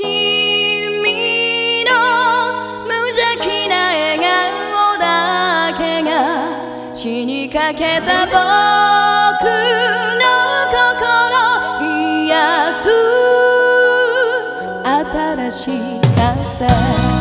君の無邪気な笑顔だけが死にかけた僕の心癒す新しい風